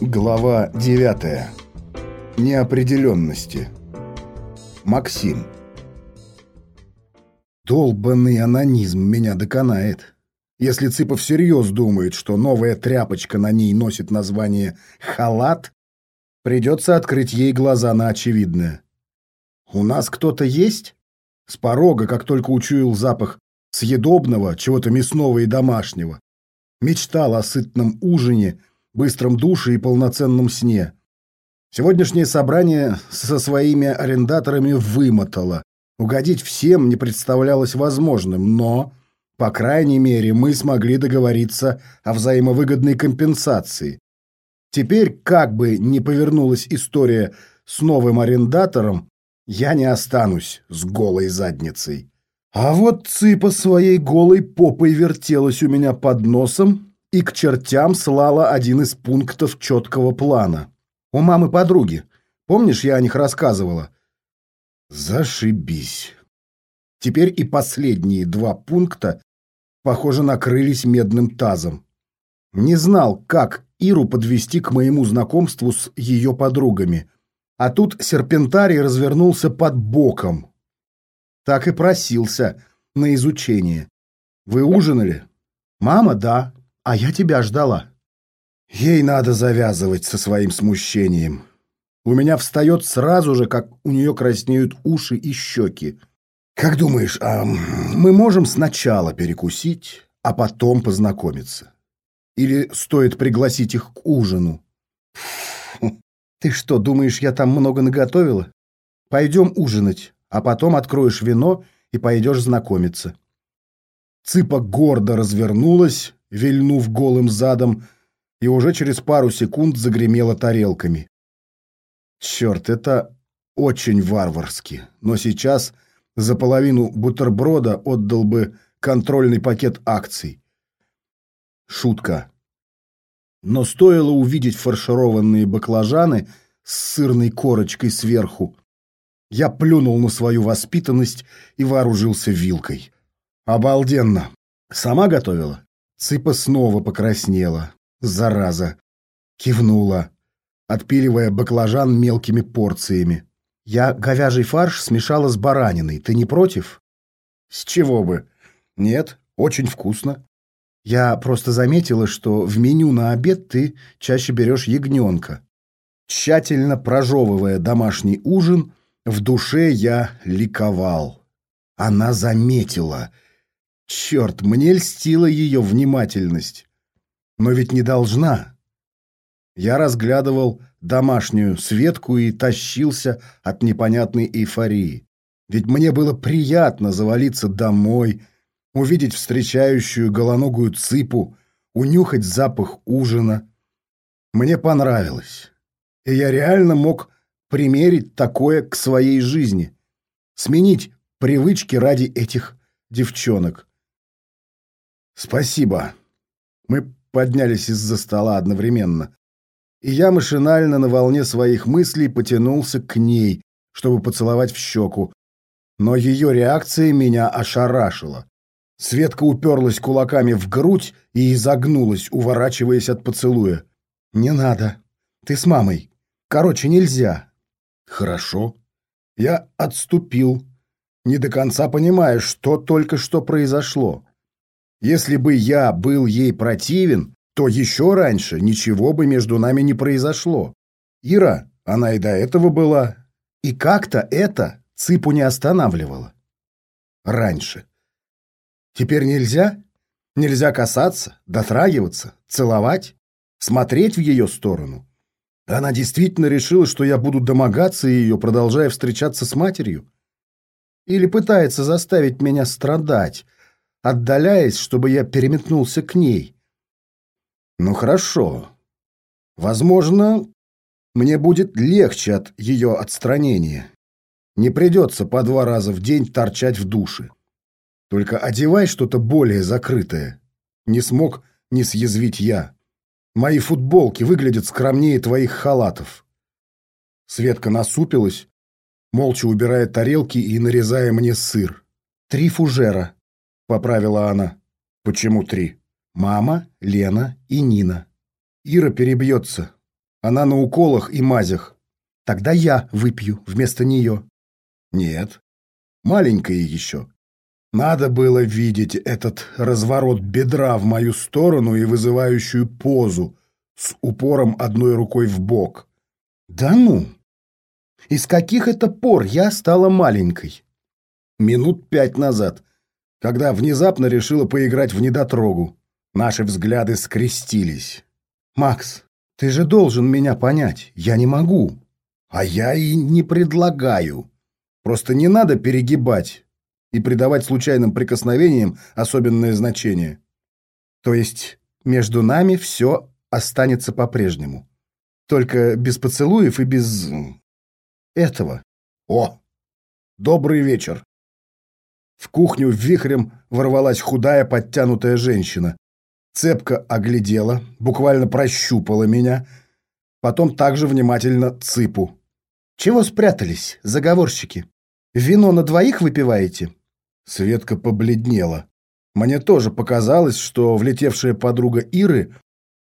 Глава 9. Неопределенности. Максим. Долбанный анонизм меня доконает. Если Цыпов всерьез думает, что новая тряпочка на ней носит название «халат», придется открыть ей глаза на очевидное. «У нас кто-то есть?» С порога, как только учуял запах съедобного, чего-то мясного и домашнего. Мечтал о сытном ужине, быстром душе и полноценном сне. Сегодняшнее собрание со своими арендаторами вымотало. Угодить всем не представлялось возможным, но, по крайней мере, мы смогли договориться о взаимовыгодной компенсации. Теперь, как бы ни повернулась история с новым арендатором, я не останусь с голой задницей. А вот цыпа своей голой попой вертелась у меня под носом и к чертям слала один из пунктов четкого плана. У мамы подруги. Помнишь, я о них рассказывала? Зашибись. Теперь и последние два пункта, похоже, накрылись медным тазом. Не знал, как Иру подвести к моему знакомству с ее подругами. А тут серпентарий развернулся под боком, так и просился на изучение. Вы ужинали? Мама, да. А я тебя ждала. Ей надо завязывать со своим смущением. У меня встает сразу же, как у нее краснеют уши и щеки. Как думаешь, а мы можем сначала перекусить, а потом познакомиться? Или стоит пригласить их к ужину? Ты что, думаешь, я там много наготовила? Пойдем ужинать а потом откроешь вино и пойдешь знакомиться. Цыпа гордо развернулась, вильнув голым задом, и уже через пару секунд загремела тарелками. Черт, это очень варварски, но сейчас за половину бутерброда отдал бы контрольный пакет акций. Шутка. Но стоило увидеть фаршированные баклажаны с сырной корочкой сверху, я плюнул на свою воспитанность и вооружился вилкой. Обалденно. Сама готовила? Цыпа снова покраснела. Зараза. Кивнула, отпиливая баклажан мелкими порциями. Я говяжий фарш смешала с бараниной. Ты не против? С чего бы? Нет, очень вкусно. Я просто заметила, что в меню на обед ты чаще берешь ягненка. Тщательно прожевывая домашний ужин, в душе я ликовал. Она заметила. Черт, мне льстила ее внимательность. Но ведь не должна. Я разглядывал домашнюю Светку и тащился от непонятной эйфории. Ведь мне было приятно завалиться домой, увидеть встречающую голоногую цыпу, унюхать запах ужина. Мне понравилось. И я реально мог примерить такое к своей жизни, сменить привычки ради этих девчонок. Спасибо. Мы поднялись из-за стола одновременно, и я машинально на волне своих мыслей потянулся к ней, чтобы поцеловать в щеку, но ее реакция меня ошарашила. Светка уперлась кулаками в грудь и изогнулась, уворачиваясь от поцелуя. «Не надо. Ты с мамой. Короче, нельзя. Хорошо. Я отступил, не до конца понимая, что только что произошло. Если бы я был ей противен, то еще раньше ничего бы между нами не произошло. Ира, она и до этого была. И как-то это Цыпу не останавливало. Раньше. Теперь нельзя? Нельзя касаться, дотрагиваться, целовать, смотреть в ее сторону. Она действительно решила, что я буду домогаться ее, продолжая встречаться с матерью? Или пытается заставить меня страдать, отдаляясь, чтобы я переметнулся к ней? Ну хорошо. Возможно, мне будет легче от ее отстранения. Не придется по два раза в день торчать в душе. Только одевай что-то более закрытое. Не смог не съязвить я. Мои футболки выглядят скромнее твоих халатов. Светка насупилась, молча убирая тарелки и нарезая мне сыр. Три фужера, поправила она. Почему три? Мама, Лена и Нина. Ира перебьется. Она на уколах и мазях. Тогда я выпью вместо нее. Нет, маленькая еще. Надо было видеть этот разворот бедра в мою сторону и вызывающую позу с упором одной рукой в бок. Да ну! Из каких это пор я стала маленькой? Минут пять назад, когда внезапно решила поиграть в недотрогу. Наши взгляды скрестились. «Макс, ты же должен меня понять. Я не могу». «А я и не предлагаю. Просто не надо перегибать и придавать случайным прикосновениям особенное значение». «То есть между нами все останется по-прежнему. Только без поцелуев и без... этого». «О! Добрый вечер!» В кухню вихрем ворвалась худая подтянутая женщина. Цепко оглядела, буквально прощупала меня, потом также внимательно цыпу. «Чего спрятались, заговорщики? Вино на двоих выпиваете?» Светка побледнела. Мне тоже показалось, что влетевшая подруга Иры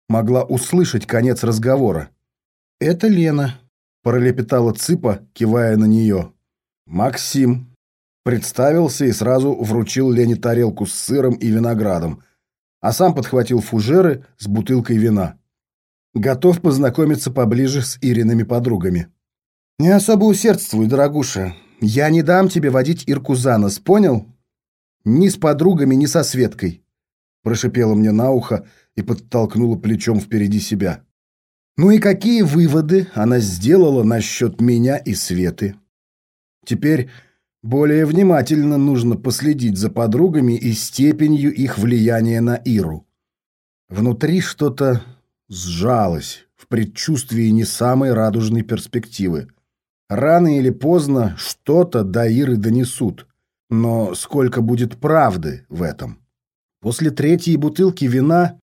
могла услышать конец разговора. «Это Лена», — пролепетала Цыпа, кивая на нее. «Максим», представился и сразу вручил Лене тарелку с сыром и виноградом, а сам подхватил фужеры с бутылкой вина. Готов познакомиться поближе с Ириными подругами. «Не особо усердствуй, дорогуша. Я не дам тебе водить Ирку за нос, понял? Ни с подругами, ни со Светкой», — прошипела мне на ухо и подтолкнула плечом впереди себя. Ну и какие выводы она сделала насчет меня и Светы? Теперь более внимательно нужно последить за подругами и степенью их влияния на Иру. Внутри что-то сжалось в предчувствии не самой радужной перспективы. Рано или поздно что-то до Иры донесут, но сколько будет правды в этом? После третьей бутылки вина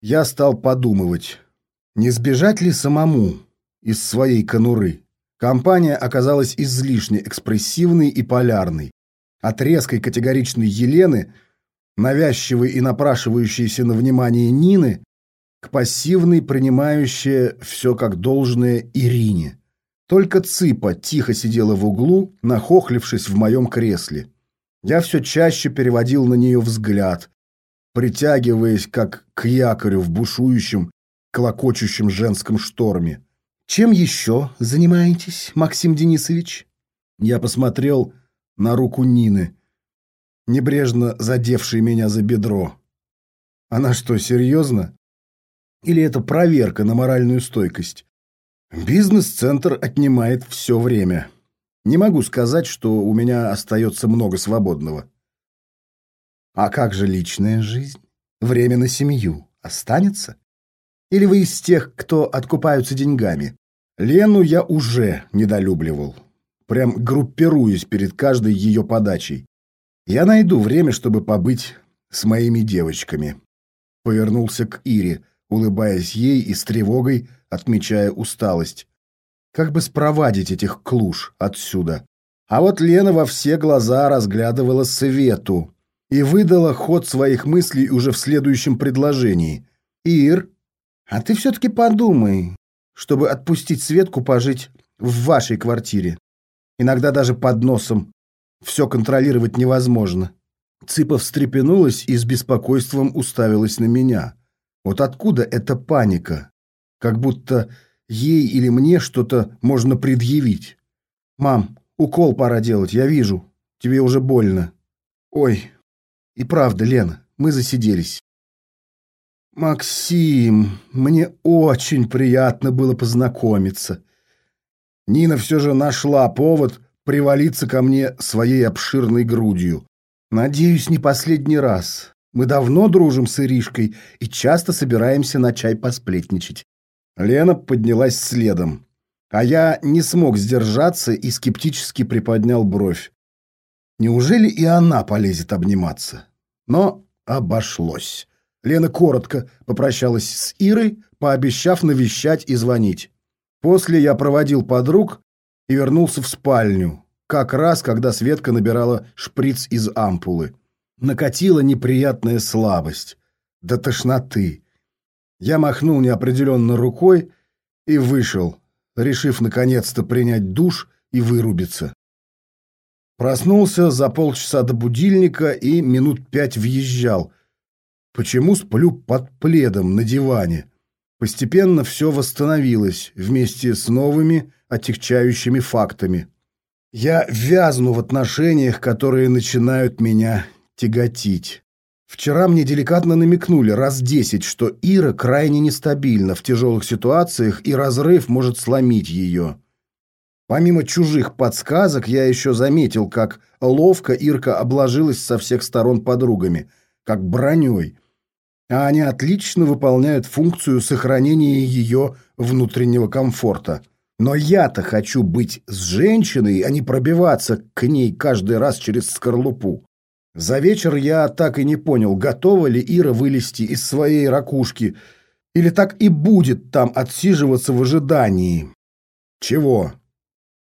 я стал подумывать, не сбежать ли самому из своей конуры. Компания оказалась излишне экспрессивной и полярной. От резкой категоричной Елены, навязчивой и напрашивающейся на внимание Нины, к пассивной, принимающей все как должное Ирине. Только Цыпа тихо сидела в углу, нахохлившись в моем кресле. Я все чаще переводил на нее взгляд, притягиваясь как к якорю в бушующем, клокочущем женском шторме. Чем еще занимаетесь, Максим Денисович? Я посмотрел на руку Нины, небрежно задевшей меня за бедро. Она что, серьезно? Или это проверка на моральную стойкость? Бизнес-центр отнимает все время. Не могу сказать, что у меня остается много свободного. А как же личная жизнь? Время на семью останется? Или вы из тех, кто откупаются деньгами? Лену я уже недолюбливал. Прям группируюсь перед каждой ее подачей. Я найду время, чтобы побыть с моими девочками. Повернулся к Ире, улыбаясь ей и с тревогой отмечая усталость. Как бы спровадить этих клуш отсюда? А вот Лена во все глаза разглядывала Свету и выдала ход своих мыслей уже в следующем предложении. «Ир, а ты все-таки подумай, чтобы отпустить Светку пожить в вашей квартире. Иногда даже под носом. Все контролировать невозможно. Цыпа встрепенулась и с беспокойством уставилась на меня. Вот откуда эта паника? Как будто ей или мне что-то можно предъявить. «Мам, укол пора делать, я вижу. Тебе уже больно». «Ой, и правда, Лена, мы засиделись». «Максим, мне очень приятно было познакомиться». Нина все же нашла повод привалиться ко мне своей обширной грудью. «Надеюсь, не последний раз. Мы давно дружим с Иришкой и часто собираемся на чай посплетничать». Лена поднялась следом, а я не смог сдержаться и скептически приподнял бровь. Неужели и она полезет обниматься? Но обошлось. Лена коротко попрощалась с Ирой, пообещав навещать и звонить. После я проводил подруг и вернулся в спальню, как раз когда Светка набирала шприц из ампулы. Накатила неприятная слабость. До тошноты. Я махнул неопределенно рукой и вышел, решив наконец-то принять душ и вырубиться. Проснулся за полчаса до будильника и минут пять въезжал. Почему сплю под пледом на диване? Постепенно все восстановилось вместе с новыми отягчающими фактами. Я вязну в отношениях, которые начинают меня тяготить. Вчера мне деликатно намекнули раз десять, что Ира крайне нестабильна в тяжелых ситуациях, и разрыв может сломить ее. Помимо чужих подсказок, я еще заметил, как ловко Ирка обложилась со всех сторон подругами, как броней. А они отлично выполняют функцию сохранения ее внутреннего комфорта. Но я-то хочу быть с женщиной, а не пробиваться к ней каждый раз через скорлупу. За вечер я так и не понял, готова ли Ира вылезти из своей ракушки, или так и будет там отсиживаться в ожидании. Чего?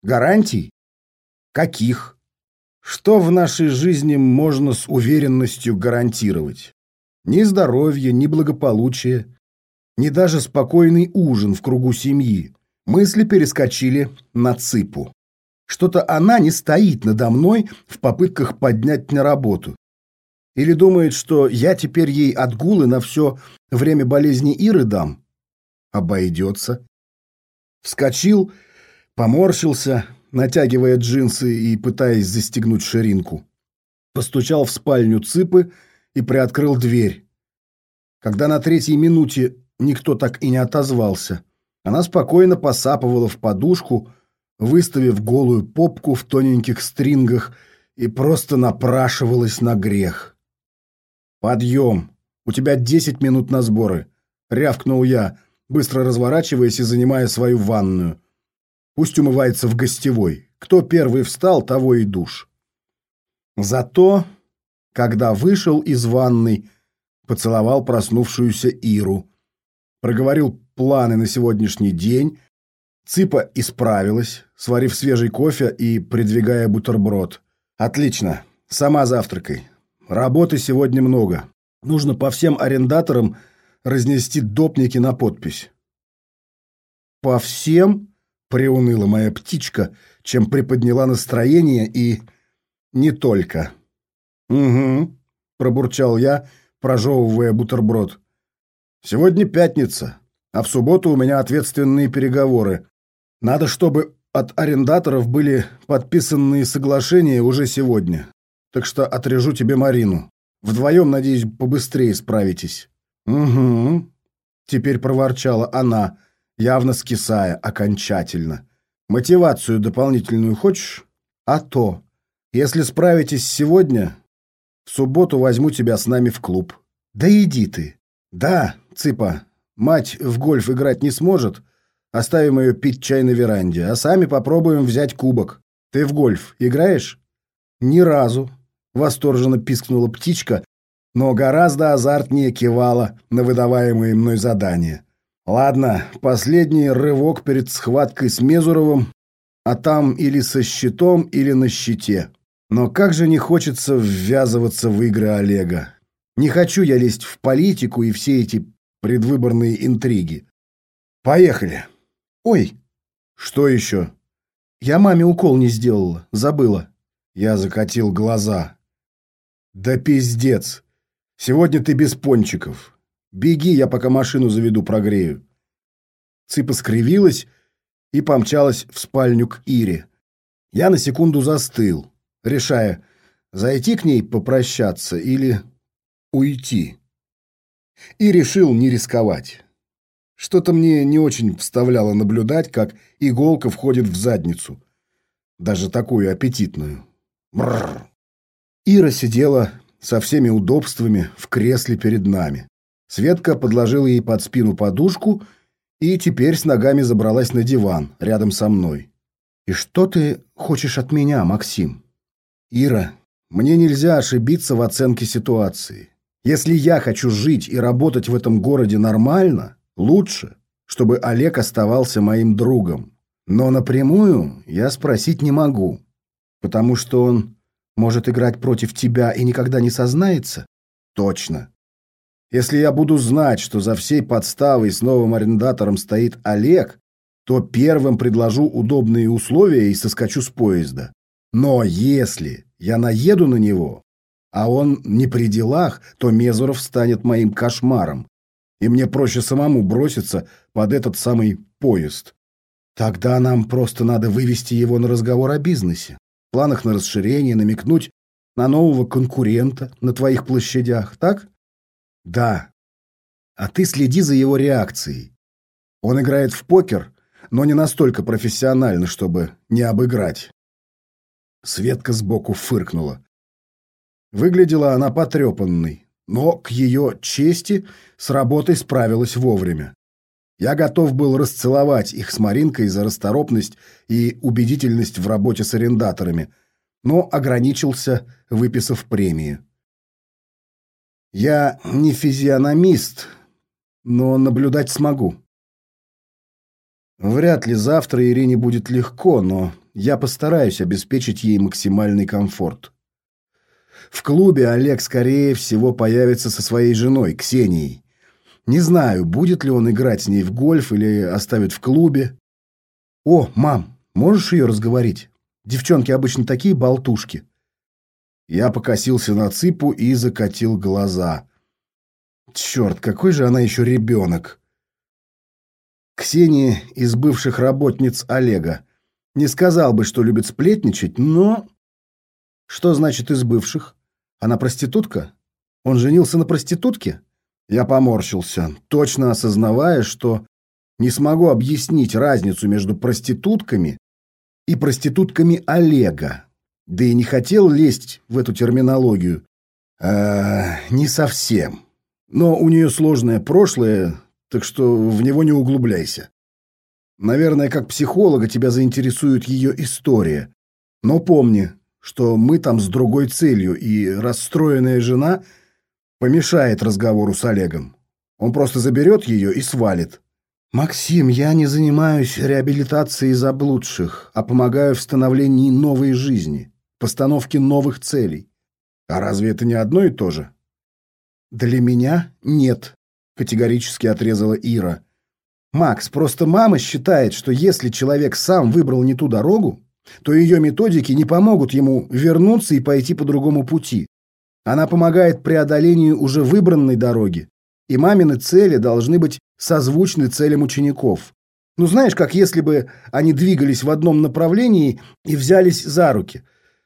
Гарантий? Каких? Что в нашей жизни можно с уверенностью гарантировать? Ни здоровье, ни благополучие, ни даже спокойный ужин в кругу семьи. Мысли перескочили на цыпу. Что-то она не стоит надо мной в попытках поднять на работу. Или думает, что я теперь ей отгулы на все время болезни Иры дам? Обойдется. Вскочил, поморщился, натягивая джинсы и пытаясь застегнуть ширинку. Постучал в спальню Цыпы и приоткрыл дверь. Когда на третьей минуте никто так и не отозвался, она спокойно посапывала в подушку, выставив голую попку в тоненьких стрингах и просто напрашивалась на грех. «Подъем! У тебя десять минут на сборы!» — рявкнул я, быстро разворачиваясь и занимая свою ванную. «Пусть умывается в гостевой. Кто первый встал, того и душ». Зато, когда вышел из ванной, поцеловал проснувшуюся Иру, проговорил планы на сегодняшний день, Цыпа исправилась, сварив свежий кофе и придвигая бутерброд. «Отлично. Сама завтракай. Работы сегодня много. Нужно по всем арендаторам разнести допники на подпись». «По всем?» — приуныла моя птичка, чем приподняла настроение и... не только. «Угу», — пробурчал я, прожевывая бутерброд. «Сегодня пятница, а в субботу у меня ответственные переговоры. Надо, чтобы от арендаторов были подписанные соглашения уже сегодня. Так что отрежу тебе Марину. Вдвоем, надеюсь, побыстрее справитесь». «Угу», — теперь проворчала она, явно скисая окончательно. «Мотивацию дополнительную хочешь? А то. Если справитесь сегодня, в субботу возьму тебя с нами в клуб». «Да иди ты». «Да, Цыпа, мать в гольф играть не сможет, — Оставим ее пить чай на веранде, а сами попробуем взять кубок. Ты в гольф играешь? Ни разу. Восторженно пискнула птичка, но гораздо азартнее кивала на выдаваемые мной задания. Ладно, последний рывок перед схваткой с Мезуровым, а там или со щитом, или на щите. Но как же не хочется ввязываться в игры Олега. Не хочу я лезть в политику и все эти предвыборные интриги. Поехали. «Ой!» «Что еще?» «Я маме укол не сделала, забыла». Я закатил глаза. «Да пиздец! Сегодня ты без пончиков. Беги, я пока машину заведу, прогрею». Цыпа скривилась и помчалась в спальню к Ире. Я на секунду застыл, решая, зайти к ней попрощаться или уйти. И решил не рисковать. Что-то мне не очень вставляло наблюдать, как иголка входит в задницу. Даже такую аппетитную. Бррр. Ира сидела со всеми удобствами в кресле перед нами. Светка подложила ей под спину подушку и теперь с ногами забралась на диван рядом со мной. «И что ты хочешь от меня, Максим?» «Ира, мне нельзя ошибиться в оценке ситуации. Если я хочу жить и работать в этом городе нормально, Лучше, чтобы Олег оставался моим другом. Но напрямую я спросить не могу, потому что он может играть против тебя и никогда не сознается? Точно. Если я буду знать, что за всей подставой с новым арендатором стоит Олег, то первым предложу удобные условия и соскочу с поезда. Но если я наеду на него, а он не при делах, то Мезуров станет моим кошмаром, и мне проще самому броситься под этот самый поезд. Тогда нам просто надо вывести его на разговор о бизнесе, планах на расширение, намекнуть на нового конкурента на твоих площадях, так? Да. А ты следи за его реакцией. Он играет в покер, но не настолько профессионально, чтобы не обыграть. Светка сбоку фыркнула. Выглядела она потрепанной, но, к ее чести, с работой справилась вовремя. Я готов был расцеловать их с Маринкой за расторопность и убедительность в работе с арендаторами, но ограничился, выписав премию. Я не физиономист, но наблюдать смогу. Вряд ли завтра Ирине будет легко, но я постараюсь обеспечить ей максимальный комфорт. В клубе Олег, скорее всего, появится со своей женой, Ксенией. Не знаю, будет ли он играть с ней в гольф или оставит в клубе. О, мам, можешь ее разговорить? Девчонки обычно такие болтушки. Я покосился на цыпу и закатил глаза. Черт, какой же она еще ребенок. Ксения из бывших работниц Олега. Не сказал бы, что любит сплетничать, но... Что значит из бывших? Она проститутка? Он женился на проститутке? Я поморщился, точно осознавая, что не смогу объяснить разницу между проститутками и проститутками Олега. Да и не хотел лезть в эту терминологию. А, не совсем. Но у нее сложное прошлое, так что в него не углубляйся. Наверное, как психолога тебя заинтересует ее история. Но помни, что мы там с другой целью, и расстроенная жена помешает разговору с Олегом. Он просто заберет ее и свалит. «Максим, я не занимаюсь реабилитацией заблудших, а помогаю в становлении новой жизни, постановке новых целей. А разве это не одно и то же?» «Для меня нет», — категорически отрезала Ира. «Макс, просто мама считает, что если человек сам выбрал не ту дорогу, то ее методики не помогут ему вернуться и пойти по другому пути. Она помогает преодолению уже выбранной дороги, и мамины цели должны быть созвучны целям учеников. Ну знаешь, как если бы они двигались в одном направлении и взялись за руки,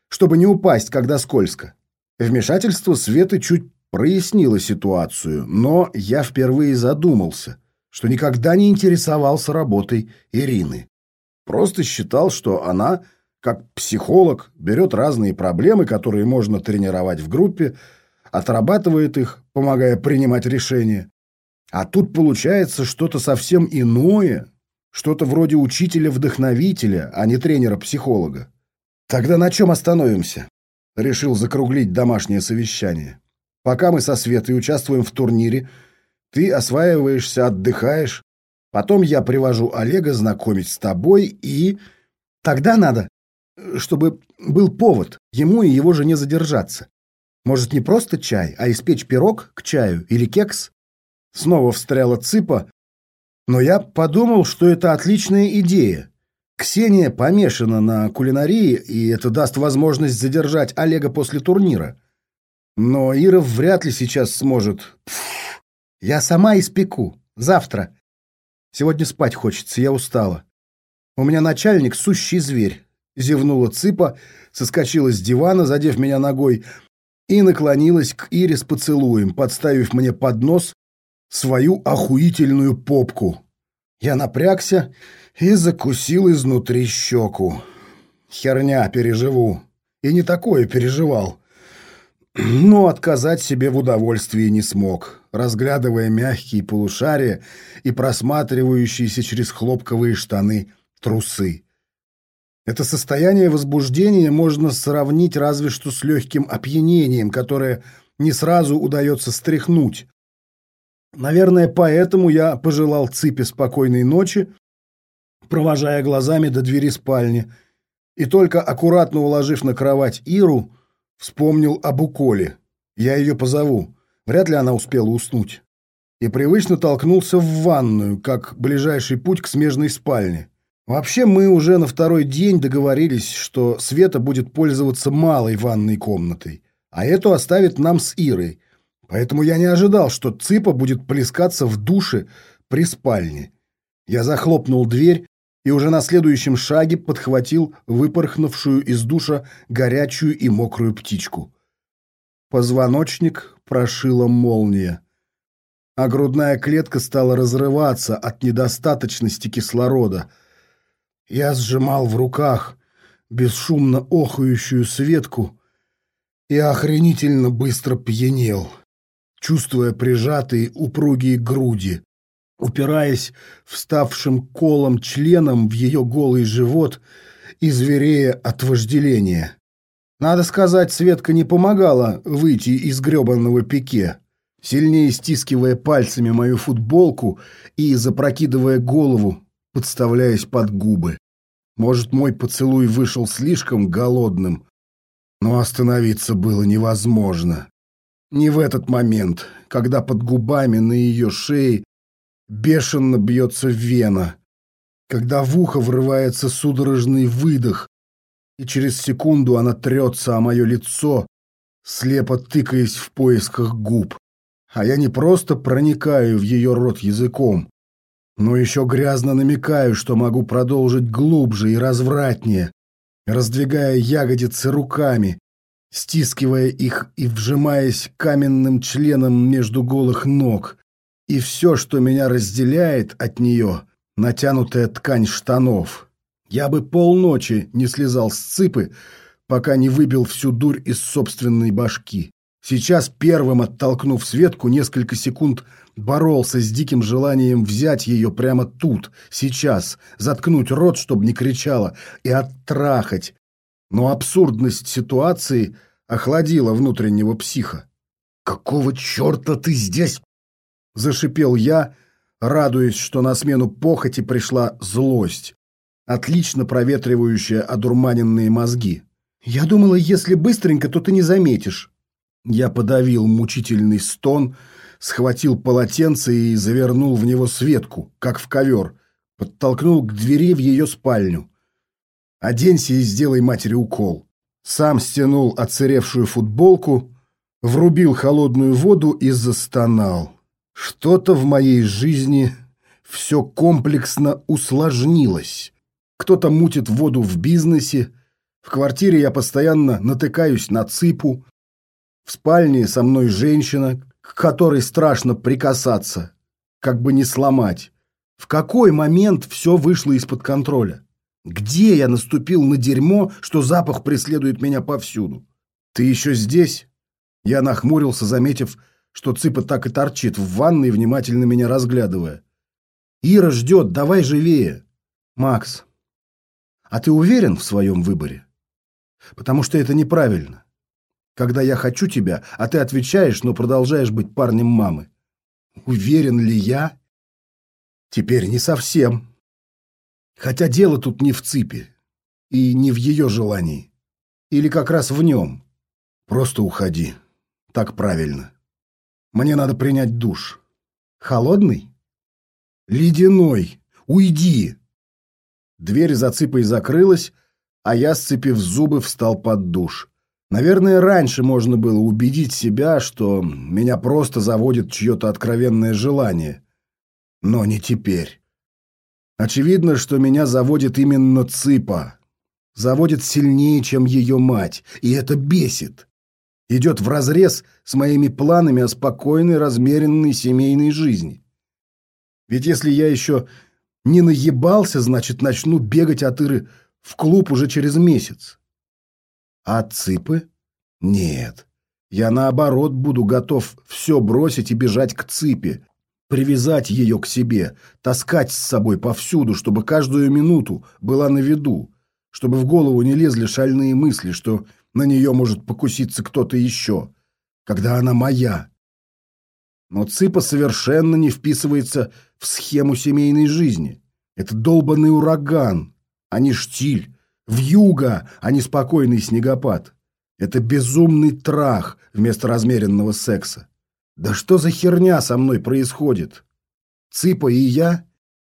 чтобы не упасть, когда скользко. Вмешательство Светы чуть прояснило ситуацию, но я впервые задумался, что никогда не интересовался работой Ирины. Просто считал, что она, как психолог, берет разные проблемы, которые можно тренировать в группе, отрабатывает их, помогая принимать решения. А тут получается что-то совсем иное, что-то вроде учителя-вдохновителя, а не тренера-психолога. Тогда на чем остановимся? Решил закруглить домашнее совещание. Пока мы со Светой участвуем в турнире, ты осваиваешься, отдыхаешь, Потом я привожу Олега знакомить с тобой и... Тогда надо, чтобы был повод ему и его жене задержаться. Может, не просто чай, а испечь пирог к чаю или кекс? Снова встряла цыпа, но я подумал, что это отличная идея. Ксения помешана на кулинарии, и это даст возможность задержать Олега после турнира. Но Ира вряд ли сейчас сможет. Пфф, я сама испеку. Завтра. Сегодня спать хочется, я устала. У меня начальник сущий зверь. Зевнула цыпа, соскочила с дивана, задев меня ногой, и наклонилась к Ире с поцелуем, подставив мне под нос свою охуительную попку. Я напрягся и закусил изнутри щеку. Херня, переживу. И не такое переживал но отказать себе в удовольствии не смог, разглядывая мягкие полушария и просматривающиеся через хлопковые штаны трусы. Это состояние возбуждения можно сравнить разве что с легким опьянением, которое не сразу удается стряхнуть. Наверное, поэтому я пожелал Ципе спокойной ночи, провожая глазами до двери спальни, и только аккуратно уложив на кровать Иру, Вспомнил об уколе. Я ее позову. Вряд ли она успела уснуть. И привычно толкнулся в ванную, как ближайший путь к смежной спальне. Вообще, мы уже на второй день договорились, что Света будет пользоваться малой ванной комнатой, а эту оставит нам с Ирой. Поэтому я не ожидал, что Цыпа будет плескаться в душе при спальне. Я захлопнул дверь и уже на следующем шаге подхватил выпорхнувшую из душа горячую и мокрую птичку. Позвоночник прошила молния, а грудная клетка стала разрываться от недостаточности кислорода — я сжимал в руках бесшумно охающую Светку и охренительно быстро пьянел, чувствуя прижатые упругие груди, упираясь вставшим колом членом в ее голый живот и зверея от вожделения. Надо сказать, Светка не помогала выйти из гребанного пике, сильнее стискивая пальцами мою футболку и запрокидывая голову, подставляясь под губы. Может, мой поцелуй вышел слишком голодным, но остановиться было невозможно. Не в этот момент, когда под губами на ее шее бешено бьется вена, когда в ухо врывается судорожный выдох, и через секунду она трется о мое лицо, слепо тыкаясь в поисках губ. А я не просто проникаю в ее рот языком, но еще грязно намекаю, что могу продолжить глубже и развратнее, раздвигая ягодицы руками, стискивая их и вжимаясь каменным членом между голых ног. И все, что меня разделяет от нее, натянутая ткань штанов. Я бы полночи не слезал с цыпы, пока не выбил всю дурь из собственной башки. Сейчас, первым оттолкнув Светку, несколько секунд боролся с диким желанием взять ее прямо тут, сейчас, заткнуть рот, чтобы не кричала, и оттрахать. Но абсурдность ситуации охладила внутреннего психа. «Какого черта ты здесь?» — зашипел я, радуясь, что на смену похоти пришла злость, отлично проветривающая одурманенные мозги. «Я думала, если быстренько, то ты не заметишь». Я подавил мучительный стон, схватил полотенце и завернул в него Светку, как в ковер, подтолкнул к двери в ее спальню. «Оденься и сделай матери укол». Сам стянул оцаревшую футболку, врубил холодную воду и застонал. Что-то в моей жизни все комплексно усложнилось. Кто-то мутит воду в бизнесе, в квартире я постоянно натыкаюсь на цыпу, в спальне со мной женщина, к которой страшно прикасаться, как бы не сломать. В какой момент все вышло из-под контроля? Где я наступил на дерьмо, что запах преследует меня повсюду? Ты еще здесь? Я нахмурился, заметив, что цыпа так и торчит в ванной, внимательно меня разглядывая. Ира ждет, давай живее. Макс, а ты уверен в своем выборе? Потому что это неправильно когда я хочу тебя, а ты отвечаешь, но продолжаешь быть парнем мамы. Уверен ли я? Теперь не совсем. Хотя дело тут не в ципе и не в ее желании. Или как раз в нем. Просто уходи. Так правильно. Мне надо принять душ. Холодный? Ледяной. Уйди. Дверь за цыпой закрылась, а я, сцепив зубы, встал под душ. Наверное, раньше можно было убедить себя, что меня просто заводит чье-то откровенное желание. Но не теперь. Очевидно, что меня заводит именно Цыпа. Заводит сильнее, чем ее мать. И это бесит. Идет вразрез с моими планами о спокойной, размеренной семейной жизни. Ведь если я еще не наебался, значит, начну бегать от Иры в клуб уже через месяц. А цыпы? Нет. Я, наоборот, буду готов все бросить и бежать к цыпе, привязать ее к себе, таскать с собой повсюду, чтобы каждую минуту была на виду, чтобы в голову не лезли шальные мысли, что на нее может покуситься кто-то еще, когда она моя. Но цыпа совершенно не вписывается в схему семейной жизни. Это долбанный ураган, а не штиль, Вьюга, а не спокойный снегопад. Это безумный трах вместо размеренного секса. Да что за херня со мной происходит? Цыпа и я?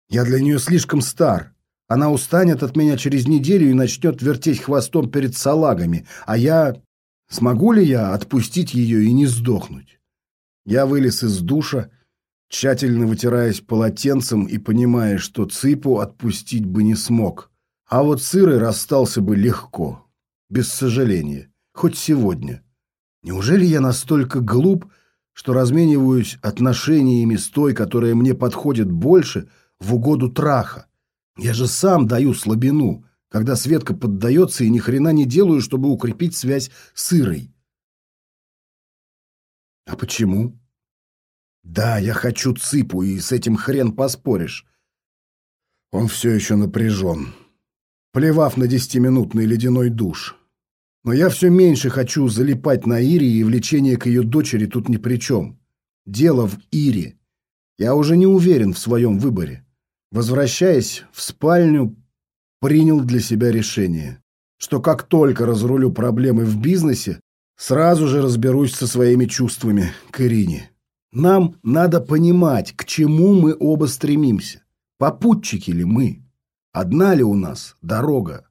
Я для нее слишком стар. Она устанет от меня через неделю и начнет вертеть хвостом перед салагами, а я... Смогу ли я отпустить ее и не сдохнуть? Я вылез из душа, тщательно вытираясь полотенцем и понимая, что цыпу отпустить бы не смог. А вот сырой расстался бы легко, без сожаления, хоть сегодня. Неужели я настолько глуп, что размениваюсь отношениями с той, которая мне подходит больше, в угоду траха? Я же сам даю слабину, когда Светка поддается и ни хрена не делаю, чтобы укрепить связь с Ирой. А почему? Да, я хочу цыпу, и с этим хрен поспоришь. Он все еще напряжен, плевав на десятиминутный ледяной душ. Но я все меньше хочу залипать на Ире, и влечение к ее дочери тут ни при чем. Дело в Ире. Я уже не уверен в своем выборе. Возвращаясь в спальню, принял для себя решение, что как только разрулю проблемы в бизнесе, сразу же разберусь со своими чувствами к Ирине. Нам надо понимать, к чему мы оба стремимся. Попутчики ли мы? Одна ли у нас дорога?